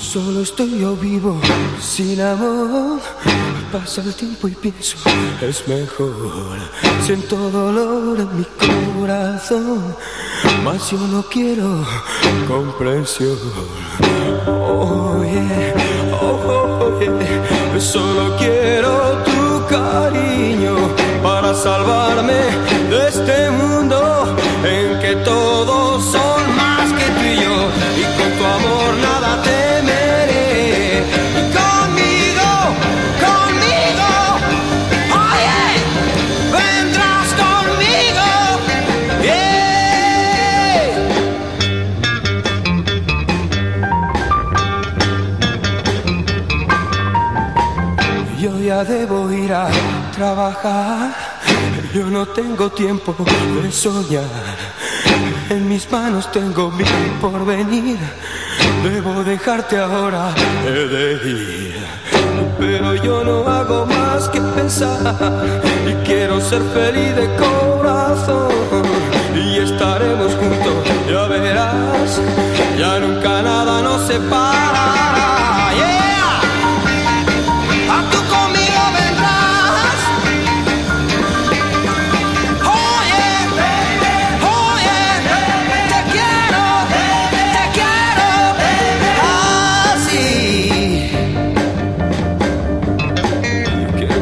Solo estoy yo vivo, sin amor. Pasa el tiempo y pienso, es mejor. Siento dolor en mi corazón, mas yo no quiero comprensión. Oh, yeah, oh, yeah. Solo quiero tu cariño para salvarme Ya debo ir a trabajar. Yo no tengo tiempo de soñar. En mis manos tengo mi porvenir. Debo dejarte ahora, de ir. Pero yo no hago más que pensar. Y quiero ser feliz de corazón. Y estaremos juntos, ya verás. Ya nunca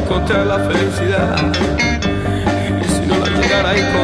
encontrar la felicidad. Y si no la llegara a encontrar,